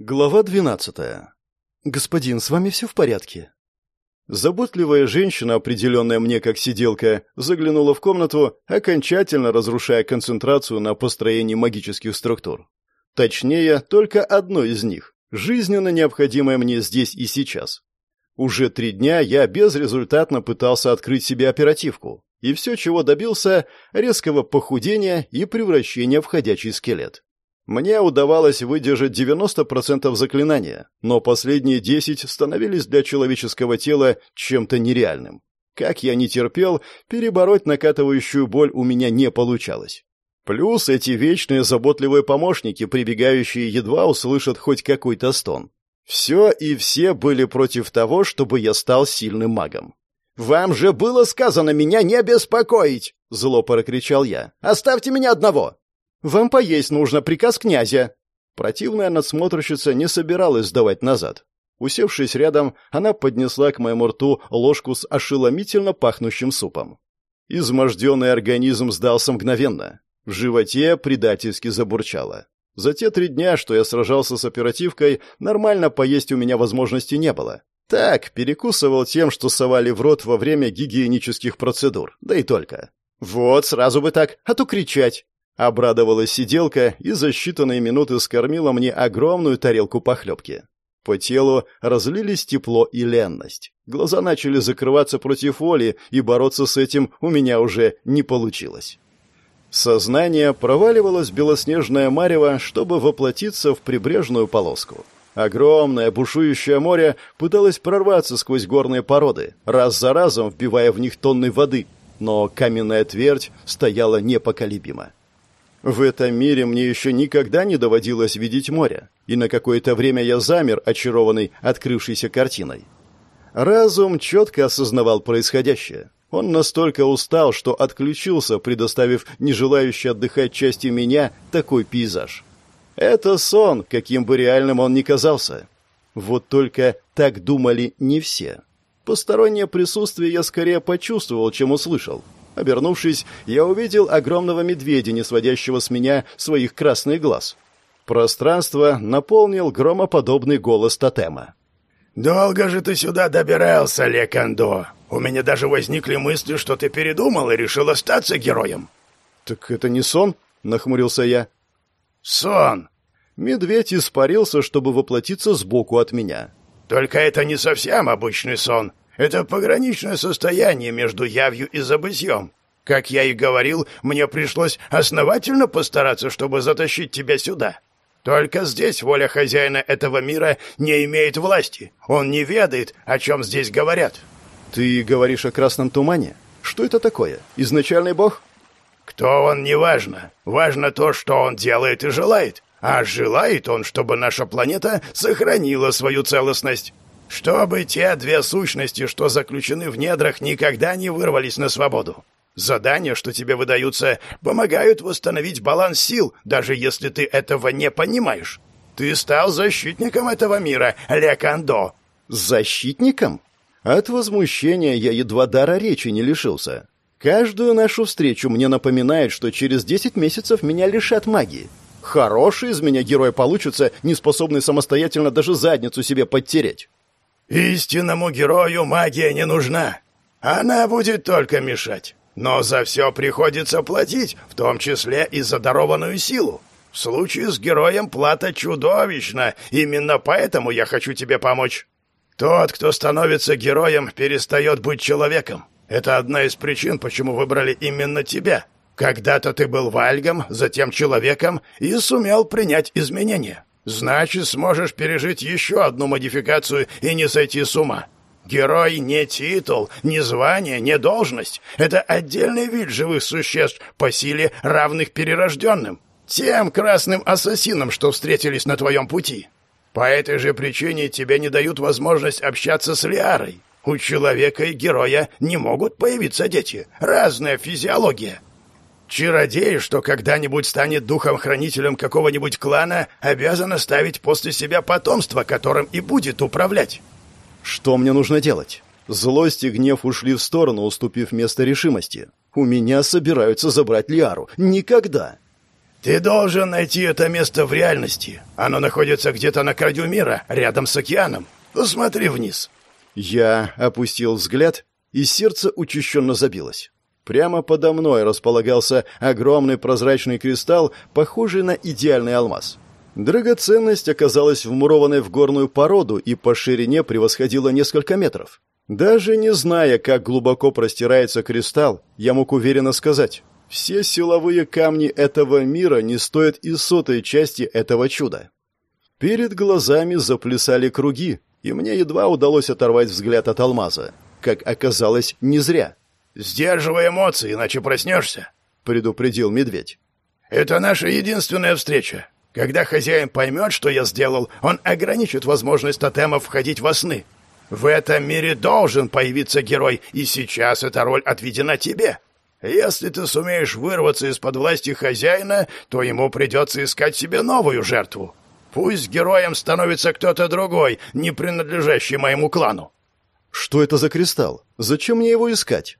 Глава 12. Господин, с вами все в порядке? Заботливая женщина, определенная мне как сиделка, заглянула в комнату, окончательно разрушая концентрацию на построении магических структур. Точнее, только одно из них, жизненно необходимое мне здесь и сейчас. Уже три дня я безрезультатно пытался открыть себе оперативку, и все, чего добился, резкого похудения и превращения в ходячий скелет. Мне удавалось выдержать 90% заклинания, но последние 10 становились для человеческого тела чем-то нереальным. Как я не терпел, перебороть накатывающую боль у меня не получалось. Плюс эти вечные заботливые помощники, прибегающие едва услышат хоть какой-то стон. Все и все были против того, чтобы я стал сильным магом. «Вам же было сказано меня не беспокоить!» — зло прокричал я. «Оставьте меня одного!» «Вам поесть нужно, приказ князя!» Противная надсмотрщица не собиралась сдавать назад. Усевшись рядом, она поднесла к моему рту ложку с ошеломительно пахнущим супом. Изможденный организм сдался мгновенно. В животе предательски забурчало. За те три дня, что я сражался с оперативкой, нормально поесть у меня возможности не было. Так, перекусывал тем, что совали в рот во время гигиенических процедур, да и только. «Вот, сразу бы так, а то кричать!» Обрадовалась сиделка и за считанные минуты скормила мне огромную тарелку похлебки. По телу разлились тепло и ленность. Глаза начали закрываться против воли, и бороться с этим у меня уже не получилось. Сознание проваливалось в белоснежное марево, чтобы воплотиться в прибрежную полоску. Огромное бушующее море пыталось прорваться сквозь горные породы, раз за разом вбивая в них тонны воды, но каменная твердь стояла непоколебимо. В этом мире мне еще никогда не доводилось видеть море, и на какое-то время я замер, очарованный открывшейся картиной. Разум четко осознавал происходящее. Он настолько устал, что отключился, предоставив нежелающей отдыхать части меня такой пейзаж. Это сон, каким бы реальным он ни казался. Вот только так думали не все. Постороннее присутствие я скорее почувствовал, чем услышал. Обернувшись, я увидел огромного медведя, не сводящего с меня своих красных глаз. Пространство наполнил громоподобный голос тотема. «Долго же ты сюда добирался, Лекандо? У меня даже возникли мысли, что ты передумал и решил остаться героем». «Так это не сон?» — нахмурился я. «Сон!» Медведь испарился, чтобы воплотиться сбоку от меня. «Только это не совсем обычный сон. Это пограничное состояние между явью и забытьем. Как я и говорил, мне пришлось основательно постараться, чтобы затащить тебя сюда. Только здесь воля хозяина этого мира не имеет власти. Он не ведает, о чем здесь говорят. Ты говоришь о красном тумане? Что это такое? Изначальный бог? Кто он, не важно. Важно то, что он делает и желает. А желает он, чтобы наша планета сохранила свою целостность. Чтобы те две сущности, что заключены в недрах, никогда не вырвались на свободу. Задания, что тебе выдаются, помогают восстановить баланс сил, даже если ты этого не понимаешь. Ты стал защитником этого мира, Лекандо. Защитником? От возмущения я едва дара речи не лишился. Каждую нашу встречу мне напоминает, что через десять месяцев меня лишат магии. Хороший из меня герой получится, не способный самостоятельно даже задницу себе подтереть. Истинному герою магия не нужна. Она будет только мешать. Но за все приходится платить, в том числе и за дарованную силу. В случае с героем плата чудовищна, именно поэтому я хочу тебе помочь. Тот, кто становится героем, перестает быть человеком. Это одна из причин, почему выбрали именно тебя. Когда-то ты был вальгом, затем человеком и сумел принять изменения. Значит, сможешь пережить еще одну модификацию и не сойти с ума. Герой не титул, не звание, не должность. Это отдельный вид живых существ по силе равных перерожденным. Тем красным ассасинам, что встретились на твоем пути. По этой же причине тебе не дают возможность общаться с Лиарой. У человека и героя не могут появиться дети. Разная физиология. Чародей, что когда-нибудь станет духом-хранителем какого-нибудь клана, обязан оставить после себя потомство, которым и будет управлять. Что мне нужно делать? Злость и гнев ушли в сторону, уступив место решимости. У меня собираются забрать Лиару. Никогда. Ты должен найти это место в реальности. Оно находится где-то на краю мира, рядом с океаном. Посмотри вниз. Я опустил взгляд, и сердце учащенно забилось. Прямо подо мной располагался огромный прозрачный кристалл, похожий на идеальный алмаз. Драгоценность оказалась вмурованной в горную породу и по ширине превосходила несколько метров. Даже не зная, как глубоко простирается кристалл, я мог уверенно сказать, все силовые камни этого мира не стоят и сотой части этого чуда. Перед глазами заплясали круги, и мне едва удалось оторвать взгляд от алмаза. Как оказалось, не зря. «Сдерживай эмоции, иначе проснешься», — предупредил медведь. «Это наша единственная встреча. Когда хозяин поймет, что я сделал, он ограничит возможность тотемов входить во сны. В этом мире должен появиться герой, и сейчас эта роль отведена тебе. Если ты сумеешь вырваться из-под власти хозяина, то ему придется искать себе новую жертву. Пусть героем становится кто-то другой, не принадлежащий моему клану. Что это за кристалл? Зачем мне его искать?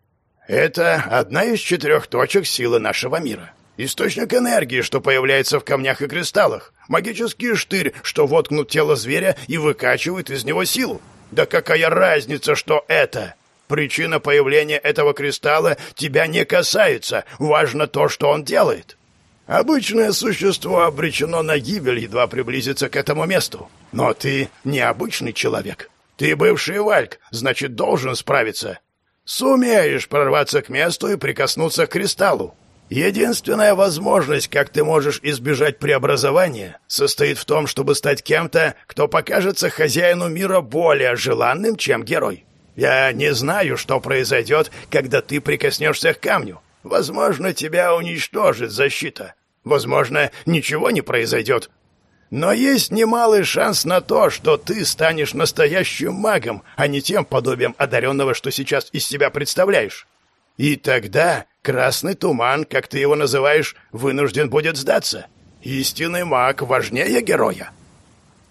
Это одна из четырех точек силы нашего мира. Источник энергии, что появляется в камнях и кристаллах. Магический штырь, что воткнут тело зверя и выкачивает из него силу. Да какая разница, что это? Причина появления этого кристалла тебя не касается. Важно то, что он делает. Обычное существо обречено на гибель, едва приблизиться к этому месту. Но ты необычный человек. Ты бывший Вальк, значит, должен справиться. Сумеешь прорваться к месту и прикоснуться к кристаллу. Единственная возможность, как ты можешь избежать преобразования, состоит в том, чтобы стать кем-то, кто покажется хозяину мира более желанным, чем герой. Я не знаю, что произойдет, когда ты прикоснешься к камню. Возможно, тебя уничтожит защита. Возможно, ничего не произойдет. Но есть немалый шанс на то, что ты станешь настоящим магом, а не тем подобием одаренного, что сейчас из себя представляешь. И тогда красный туман, как ты его называешь, вынужден будет сдаться. Истинный маг важнее героя.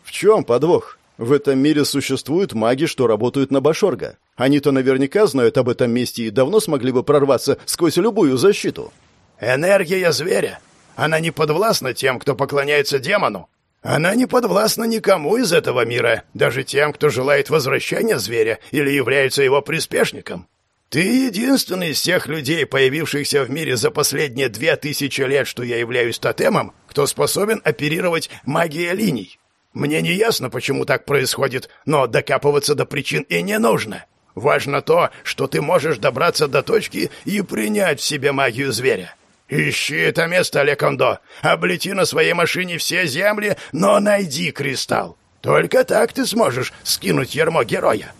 В чем подвох? В этом мире существуют маги, что работают на Башорга. Они-то наверняка знают об этом месте и давно смогли бы прорваться сквозь любую защиту. Энергия зверя. Она не подвластна тем, кто поклоняется демону. Она не подвластна никому из этого мира, даже тем, кто желает возвращения зверя или является его приспешником. Ты единственный из всех людей, появившихся в мире за последние две тысячи лет, что я являюсь тотемом, кто способен оперировать магией линий. Мне не ясно, почему так происходит, но докапываться до причин и не нужно. Важно то, что ты можешь добраться до точки и принять в себе магию зверя. Ищи это место, Лекондо. Облети на своей машине все земли, но найди кристалл. Только так ты сможешь скинуть ярмо героя.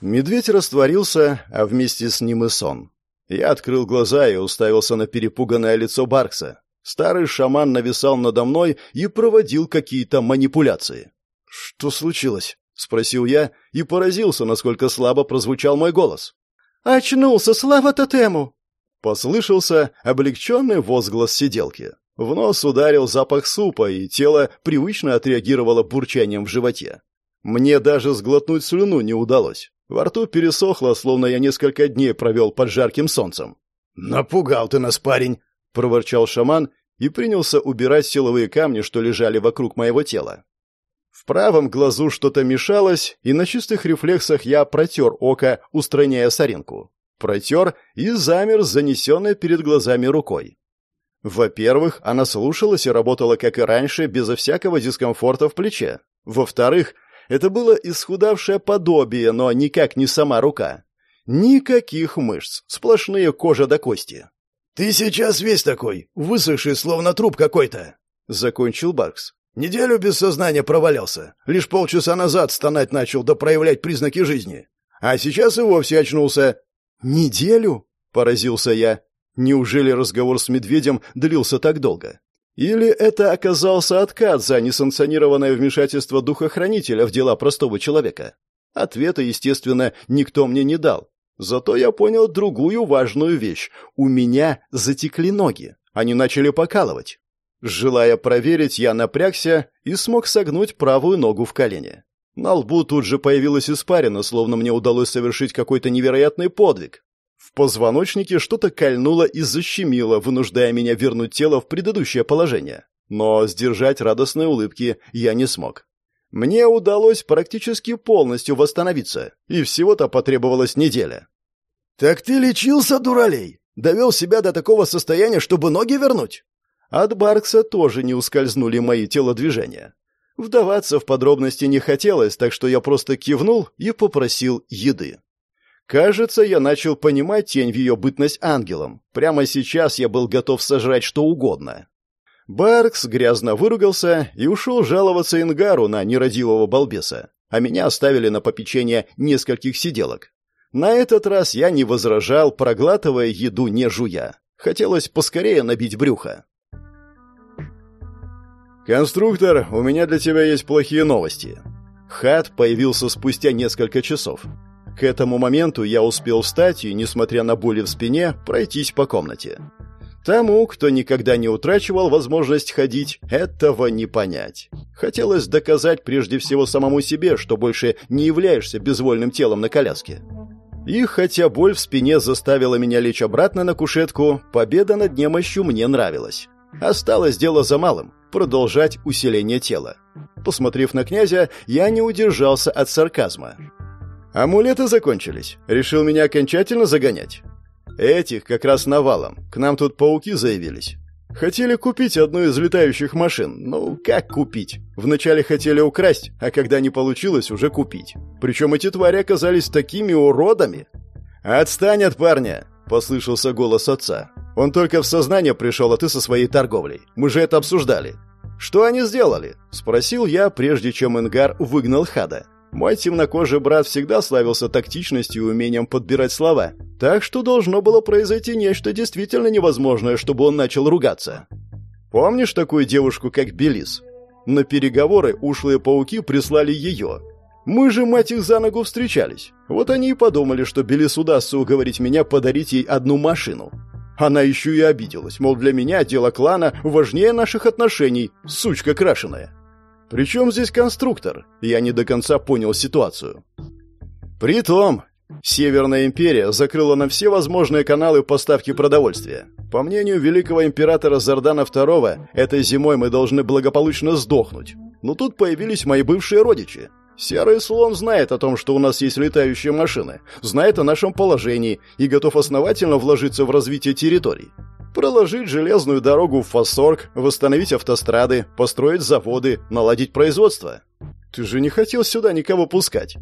Медведь растворился, а вместе с ним и сон. Я открыл глаза и уставился на перепуганное лицо Баркса. Старый шаман нависал надо мной и проводил какие-то манипуляции. «Что случилось?» — спросил я и поразился, насколько слабо прозвучал мой голос. «Очнулся, слава тотему!» Послышался облегченный возглас сиделки. В нос ударил запах супа, и тело привычно отреагировало бурчанием в животе. Мне даже сглотнуть слюну не удалось. Во рту пересохло, словно я несколько дней провел под жарким солнцем. «Напугал ты нас, парень!» — проворчал шаман и принялся убирать силовые камни, что лежали вокруг моего тела. В правом глазу что-то мешалось, и на чистых рефлексах я протер око, устраняя соринку. Протер и замер с занесенной перед глазами рукой. Во-первых, она слушалась и работала, как и раньше, безо всякого дискомфорта в плече. Во-вторых, это было исхудавшее подобие, но никак не сама рука. Никаких мышц, сплошные кожа до кости. «Ты сейчас весь такой, высохший, словно труп какой-то», — закончил Баркс. «Неделю без сознания провалялся. Лишь полчаса назад стонать начал да проявлять признаки жизни. А сейчас и вовсе очнулся». «Неделю?» — поразился я. Неужели разговор с медведем длился так долго? Или это оказался откат за несанкционированное вмешательство духохранителя в дела простого человека? Ответа, естественно, никто мне не дал. Зато я понял другую важную вещь. У меня затекли ноги. Они начали покалывать. Желая проверить, я напрягся и смог согнуть правую ногу в колени. На лбу тут же появилась испарина, словно мне удалось совершить какой-то невероятный подвиг. В позвоночнике что-то кольнуло и защемило, вынуждая меня вернуть тело в предыдущее положение. Но сдержать радостные улыбки я не смог. Мне удалось практически полностью восстановиться, и всего-то потребовалась неделя. «Так ты лечился, дуралей? Довел себя до такого состояния, чтобы ноги вернуть?» От Баркса тоже не ускользнули мои телодвижения. Вдаваться в подробности не хотелось, так что я просто кивнул и попросил еды. Кажется, я начал понимать тень в ее бытность ангелом. Прямо сейчас я был готов сожрать что угодно. Баркс грязно выругался и ушел жаловаться Ингару на нерадивого балбеса, а меня оставили на попечение нескольких сиделок. На этот раз я не возражал, проглатывая еду не жуя. Хотелось поскорее набить брюхо. «Конструктор, у меня для тебя есть плохие новости». Хат появился спустя несколько часов. К этому моменту я успел встать и, несмотря на боли в спине, пройтись по комнате. Тому, кто никогда не утрачивал возможность ходить, этого не понять. Хотелось доказать прежде всего самому себе, что больше не являешься безвольным телом на коляске. И хотя боль в спине заставила меня лечь обратно на кушетку, победа над немощью мне нравилась. Осталось дело за малым — продолжать усиление тела. Посмотрев на князя, я не удержался от сарказма. «Амулеты закончились. Решил меня окончательно загонять?» «Этих как раз навалом. К нам тут пауки заявились. Хотели купить одну из летающих машин. Ну, как купить? Вначале хотели украсть, а когда не получилось, уже купить. Причем эти твари оказались такими уродами. «Отстань от парня!» — послышался голос отца. Он только в сознание пришел, а ты со своей торговлей. Мы же это обсуждали. Что они сделали? Спросил я, прежде чем Ингар выгнал Хада. Мой темнокожий брат всегда славился тактичностью и умением подбирать слова, так что должно было произойти нечто действительно невозможное, чтобы он начал ругаться. Помнишь такую девушку, как Белис? На переговоры ушлые пауки прислали ее. Мы же, мать их, за ногу встречались. Вот они и подумали, что Белис удастся уговорить меня подарить ей одну машину. Она еще и обиделась, мол, для меня дело клана важнее наших отношений, сучка крашеная. Причем здесь конструктор? Я не до конца понял ситуацию. Притом, Северная империя закрыла на все возможные каналы поставки продовольствия. По мнению великого императора Зардана II, этой зимой мы должны благополучно сдохнуть. Но тут появились мои бывшие родичи. Серый слон знает о том, что у нас есть летающие машины, знает о нашем положении и готов основательно вложиться в развитие территорий. Проложить железную дорогу в Фасорг, восстановить автострады, построить заводы, наладить производство. Ты же не хотел сюда никого пускать.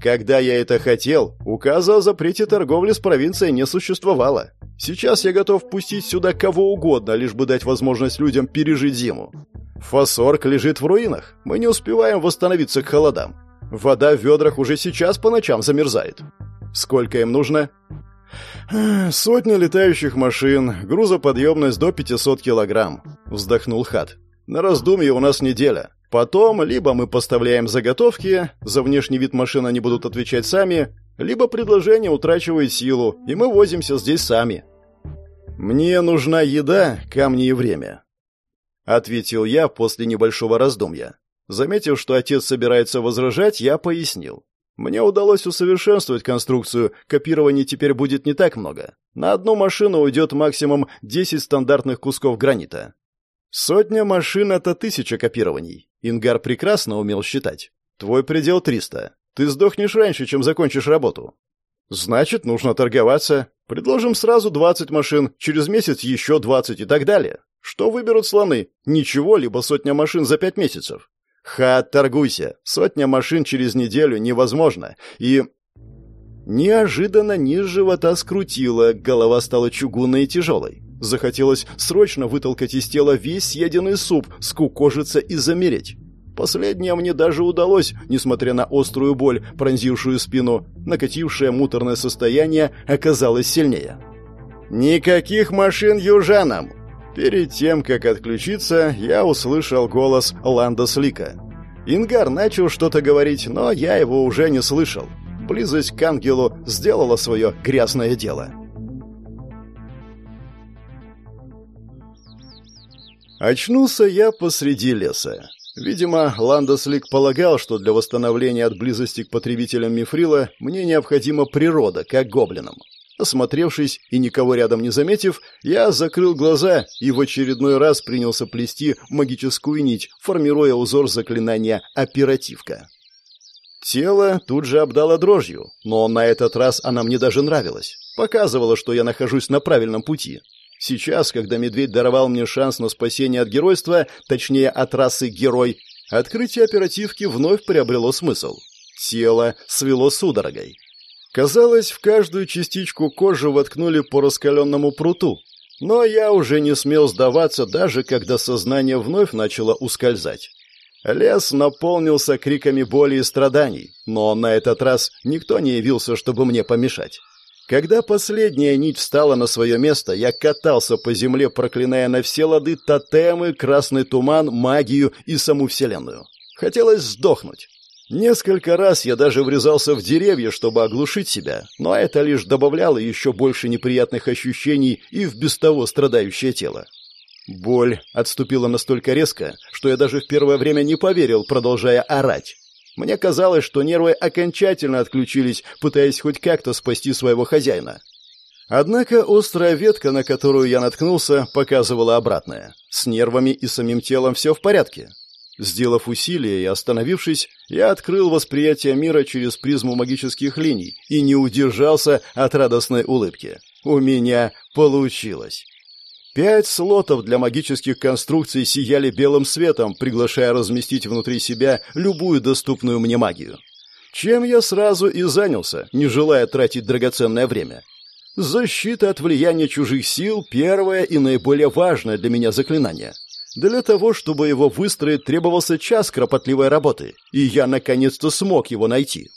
Когда я это хотел, указа о запрете торговли с провинцией не существовало. Сейчас я готов пустить сюда кого угодно, лишь бы дать возможность людям пережить зиму. Фасорг лежит в руинах. Мы не успеваем восстановиться к холодам. Вода в ведрах уже сейчас по ночам замерзает. Сколько им нужно? Сотня летающих машин, грузоподъемность до 500 килограмм. Вздохнул Хат. На раздумье у нас неделя. Потом либо мы поставляем заготовки, за внешний вид машин они будут отвечать сами, либо предложение утрачивает силу, и мы возимся здесь сами. Мне нужна еда, камни и время. — ответил я после небольшого раздумья. Заметив, что отец собирается возражать, я пояснил. Мне удалось усовершенствовать конструкцию, копирований теперь будет не так много. На одну машину уйдет максимум 10 стандартных кусков гранита. Сотня машин — это тысяча копирований. Ингар прекрасно умел считать. Твой предел 300. Ты сдохнешь раньше, чем закончишь работу. Значит, нужно торговаться. Предложим сразу 20 машин, через месяц еще 20 и так далее. Что выберут слоны? Ничего, либо сотня машин за пять месяцев. Ха, торгуйся. Сотня машин через неделю невозможно. И... Неожиданно низ живота скрутило, голова стала чугунной и тяжелой. Захотелось срочно вытолкать из тела весь съеденный суп, скукожиться и замереть. Последнее мне даже удалось, несмотря на острую боль, пронзившую спину. Накатившее муторное состояние оказалось сильнее. «Никаких машин южанам!» Перед тем, как отключиться, я услышал голос Ланда Слика. Ингар начал что-то говорить, но я его уже не слышал. Близость к ангелу сделала свое грязное дело. Очнулся я посреди леса. Видимо, Ландослик полагал, что для восстановления от близости к потребителям мифрила мне необходима природа, как гоблинам. Осмотревшись и никого рядом не заметив, я закрыл глаза и в очередной раз принялся плести магическую нить, формируя узор заклинания «Оперативка». Тело тут же обдало дрожью, но на этот раз она мне даже нравилась. Показывала, что я нахожусь на правильном пути. Сейчас, когда медведь даровал мне шанс на спасение от геройства, точнее от расы герой, открытие оперативки вновь приобрело смысл. Тело свело судорогой. Казалось, в каждую частичку кожи воткнули по раскаленному пруту. Но я уже не смел сдаваться, даже когда сознание вновь начало ускользать. Лес наполнился криками боли и страданий, но на этот раз никто не явился, чтобы мне помешать. Когда последняя нить встала на свое место, я катался по земле, проклиная на все лады тотемы, красный туман, магию и саму Вселенную. Хотелось сдохнуть. Несколько раз я даже врезался в деревья, чтобы оглушить себя, но это лишь добавляло еще больше неприятных ощущений и в без того страдающее тело. Боль отступила настолько резко, что я даже в первое время не поверил, продолжая орать. Мне казалось, что нервы окончательно отключились, пытаясь хоть как-то спасти своего хозяина. Однако острая ветка, на которую я наткнулся, показывала обратное. С нервами и самим телом все в порядке. Сделав усилие и остановившись, я открыл восприятие мира через призму магических линий и не удержался от радостной улыбки. У меня получилось. Пять слотов для магических конструкций сияли белым светом, приглашая разместить внутри себя любую доступную мне магию. Чем я сразу и занялся, не желая тратить драгоценное время. Защита от влияния чужих сил – первое и наиболее важное для меня заклинание – для того, чтобы его выстроить, требовался час кропотливой работы, и я наконец-то смог его найти.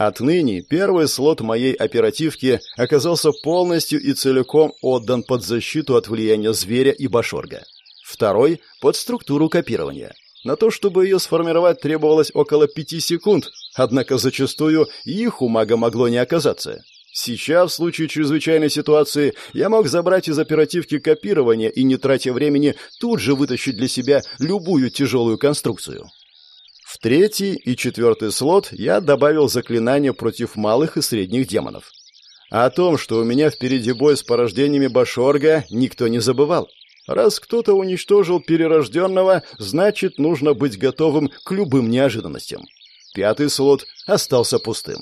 Отныне первый слот моей оперативки оказался полностью и целиком отдан под защиту от влияния зверя и башорга. Второй – под структуру копирования. На то, чтобы ее сформировать, требовалось около пяти секунд, однако зачастую их у мага могло не оказаться. Сейчас, в случае чрезвычайной ситуации, я мог забрать из оперативки копирование и, не тратя времени, тут же вытащить для себя любую тяжелую конструкцию. В третий и четвертый слот я добавил заклинания против малых и средних демонов. О том, что у меня впереди бой с порождениями Башорга, никто не забывал. Раз кто-то уничтожил перерожденного, значит, нужно быть готовым к любым неожиданностям. Пятый слот остался пустым.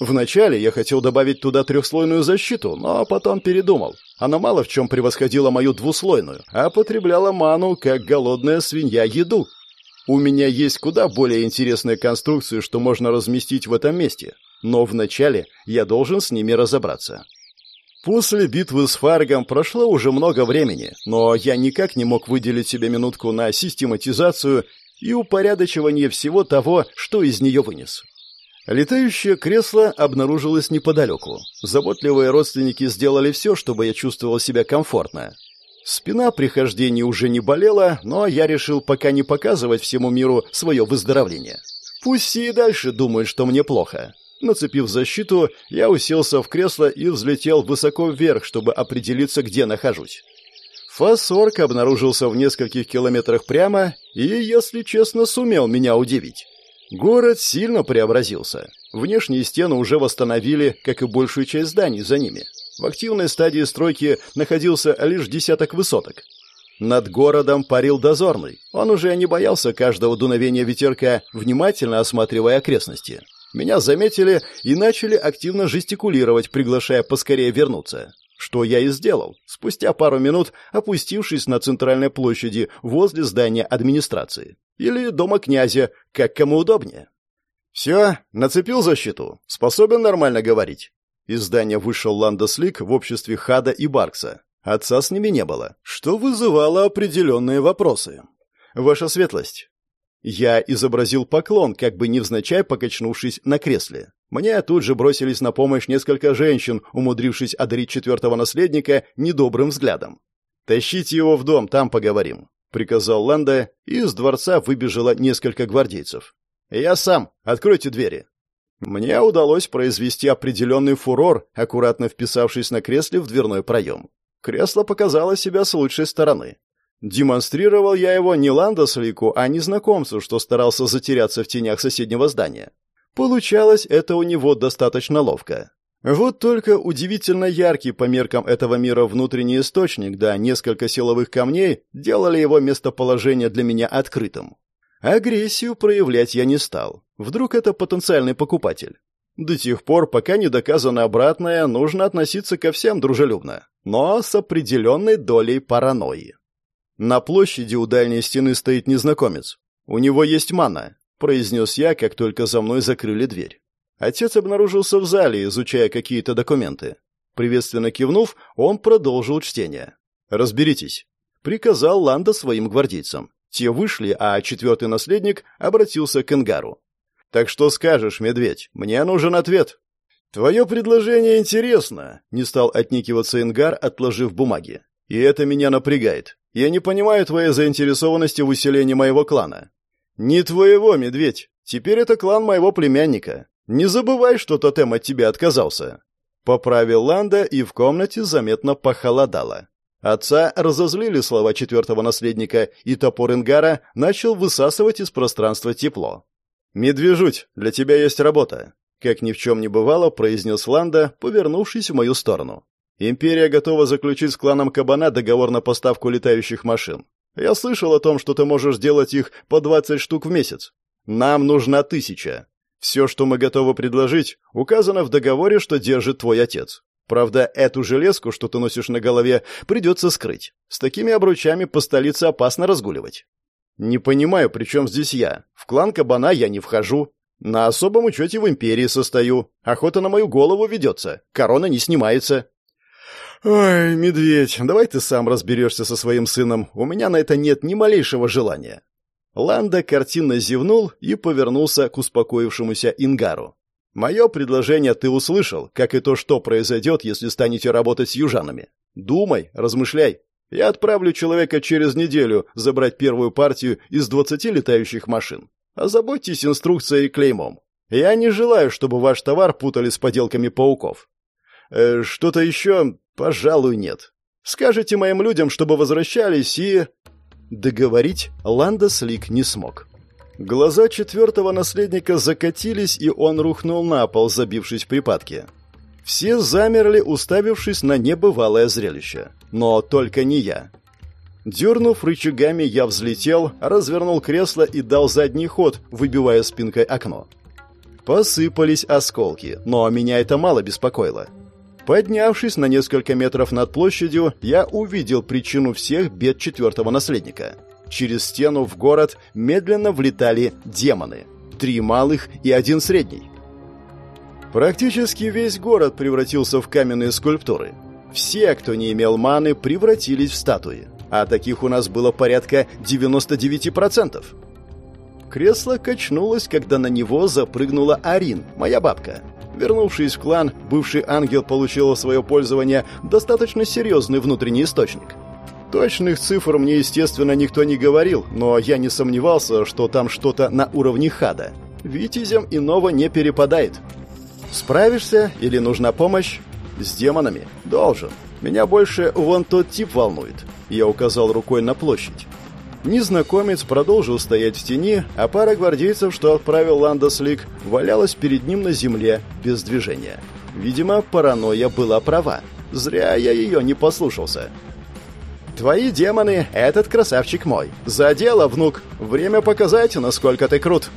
Вначале я хотел добавить туда трехслойную защиту, но потом передумал. Она мало в чем превосходила мою двуслойную, а потребляла ману, как голодная свинья еду. У меня есть куда более интересные конструкции, что можно разместить в этом месте, но вначале я должен с ними разобраться. После битвы с Фаргом прошло уже много времени, но я никак не мог выделить себе минутку на систематизацию и упорядочивание всего того, что из нее вынес. Летающее кресло обнаружилось неподалеку. Заботливые родственники сделали все, чтобы я чувствовал себя комфортно. Спина при хождении уже не болела, но я решил пока не показывать всему миру свое выздоровление. Пусть и дальше думают, что мне плохо. Нацепив защиту, я уселся в кресло и взлетел высоко вверх, чтобы определиться, где нахожусь. Фасорк обнаружился в нескольких километрах прямо и, если честно, сумел меня удивить. Город сильно преобразился. Внешние стены уже восстановили, как и большую часть зданий за ними. В активной стадии стройки находился лишь десяток высоток. Над городом парил дозорный. Он уже не боялся каждого дуновения ветерка, внимательно осматривая окрестности. Меня заметили и начали активно жестикулировать, приглашая поскорее вернуться. Что я и сделал, спустя пару минут опустившись на центральной площади возле здания администрации. Или дома князя, как кому удобнее. «Все, нацепил защиту. Способен нормально говорить». Из здания вышел Ландослик в обществе Хада и Баркса. Отца с ними не было, что вызывало определенные вопросы. «Ваша светлость». Я изобразил поклон, как бы невзначай покачнувшись на кресле. Мне тут же бросились на помощь несколько женщин, умудрившись одарить четвертого наследника недобрым взглядом. «Тащите его в дом, там поговорим. — приказал Ланда, и из дворца выбежало несколько гвардейцев. «Я сам. Откройте двери». Мне удалось произвести определенный фурор, аккуратно вписавшись на кресле в дверной проем. Кресло показало себя с лучшей стороны. Демонстрировал я его не Ландослику, а незнакомцу, что старался затеряться в тенях соседнего здания. Получалось это у него достаточно ловко. Вот только удивительно яркий по меркам этого мира внутренний источник, да несколько силовых камней делали его местоположение для меня открытым. Агрессию проявлять я не стал. Вдруг это потенциальный покупатель. До тех пор, пока не доказано обратное, нужно относиться ко всем дружелюбно, но с определенной долей паранойи. На площади у дальней стены стоит незнакомец. У него есть мана, произнес я, как только за мной закрыли дверь. Отец обнаружился в зале, изучая какие-то документы. Приветственно кивнув, он продолжил чтение. «Разберитесь», — приказал Ланда своим гвардейцам. Те вышли, а четвертый наследник обратился к Энгару. «Так что скажешь, медведь? Мне нужен ответ». «Твое предложение интересно», — не стал отникиваться Ингар, отложив бумаги. «И это меня напрягает. Я не понимаю твоей заинтересованности в усилении моего клана». «Не твоего, медведь. Теперь это клан моего племянника. Не забывай, что тотем от тебя отказался». Поправил Ланда, и в комнате заметно похолодало. Отца разозлили слова четвертого наследника, и топор Ингара начал высасывать из пространства тепло. «Медвежуть, для тебя есть работа», — как ни в чем не бывало, произнес Ланда, повернувшись в мою сторону. «Империя готова заключить с кланом Кабана договор на поставку летающих машин. Я слышал о том, что ты можешь делать их по двадцать штук в месяц. Нам нужна тысяча. Все, что мы готовы предложить, указано в договоре, что держит твой отец. Правда, эту железку, что ты носишь на голове, придется скрыть. С такими обручами по столице опасно разгуливать. Не понимаю, при чем здесь я. В клан Кабана я не вхожу. На особом учете в империи состою. Охота на мою голову ведется. Корона не снимается. Ой, медведь, давай ты сам разберешься со своим сыном. У меня на это нет ни малейшего желания. Ланда картинно зевнул и повернулся к успокоившемуся Ингару. Мое предложение ты услышал, как и то, что произойдет, если станете работать с южанами. Думай, размышляй. Я отправлю человека через неделю забрать первую партию из двадцати летающих машин. Озаботьтесь инструкцией и клеймом. Я не желаю, чтобы ваш товар путали с поделками пауков. Э, что-то еще, пожалуй, нет. Скажите моим людям, чтобы возвращались и... Договорить Ланда Слик не смог. Глаза четвертого наследника закатились, и он рухнул на пол, забившись в припадке. Все замерли, уставившись на небывалое зрелище. Но только не я. Дернув рычагами, я взлетел, развернул кресло и дал задний ход, выбивая спинкой окно. Посыпались осколки, но меня это мало беспокоило. Поднявшись на несколько метров над площадью, я увидел причину всех бед четвертого наследника — Через стену в город медленно влетали демоны. Три малых и один средний. Практически весь город превратился в каменные скульптуры. Все, кто не имел маны, превратились в статуи. А таких у нас было порядка 99%. Кресло качнулось, когда на него запрыгнула Арин, моя бабка. Вернувшись в клан, бывший ангел получил в свое пользование достаточно серьезный внутренний источник – Точных цифр мне, естественно, никто не говорил, но я не сомневался, что там что-то на уровне хада. Витязем иного не перепадает. Справишься или нужна помощь? С демонами? Должен. Меня больше вон тот тип волнует. Я указал рукой на площадь. Незнакомец продолжил стоять в тени, а пара гвардейцев, что отправил Ландослик, валялась перед ним на земле без движения. Видимо, паранойя была права. Зря я ее не послушался. Твои демоны, этот красавчик мой. За дело, внук. Время показать, насколько ты крут.